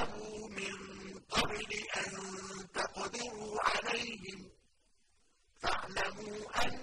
كَذَّبُوا مِن قَبْلِ أَن تَقْدِرُوا عَلَيْهِمْ فَاعْلَمُوا أَنَّ